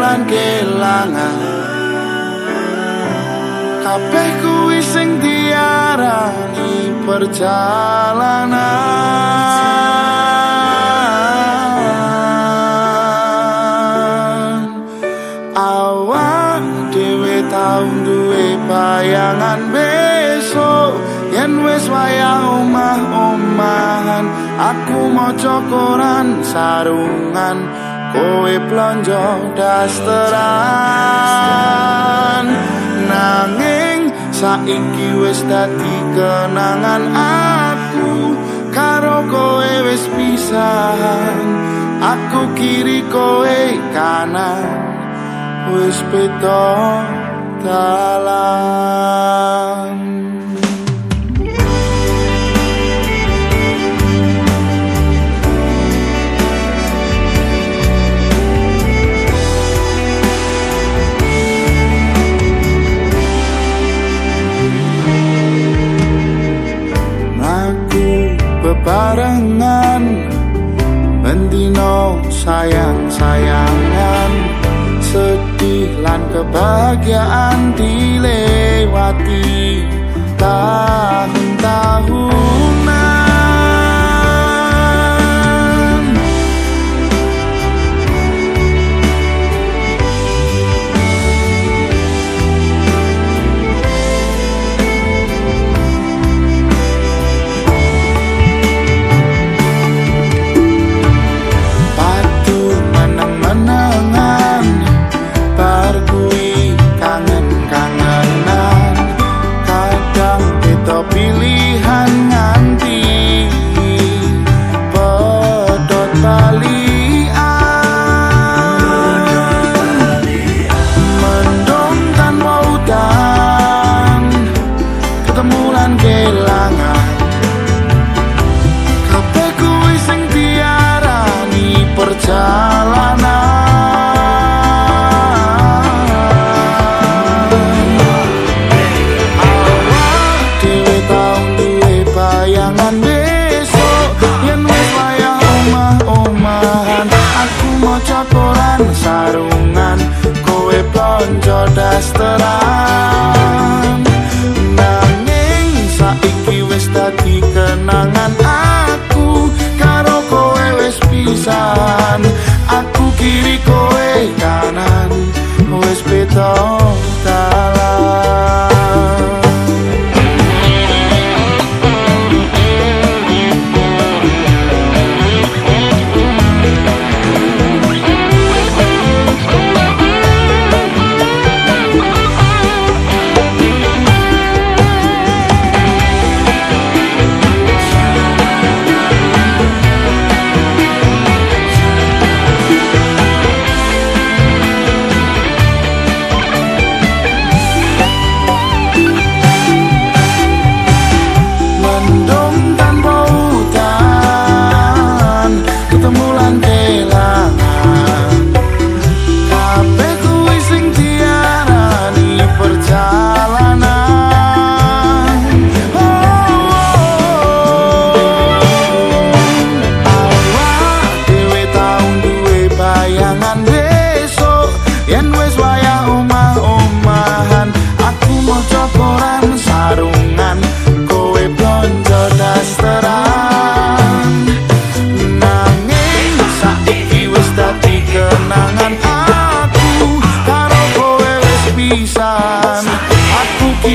lan kelangan Kabeh kuwi sing diarani perjalanan. Awak dhewe tau duwe bayangan besok. Yen wis wayah omah-omahan aku mau koran sarungan. Kowe plonjo dasteran. Nanging saiki wis dadi kenangan aku. Karo kowe wis pisahan aku kiri kowe kanan. Wis beda dalan Mendino sayang-sayangan. Sedih lan kebahagiaan dilewati. Tahun-tahun sarungan. Kowe ponco dasteran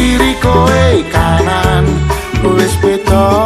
kiri koe kanan wis petok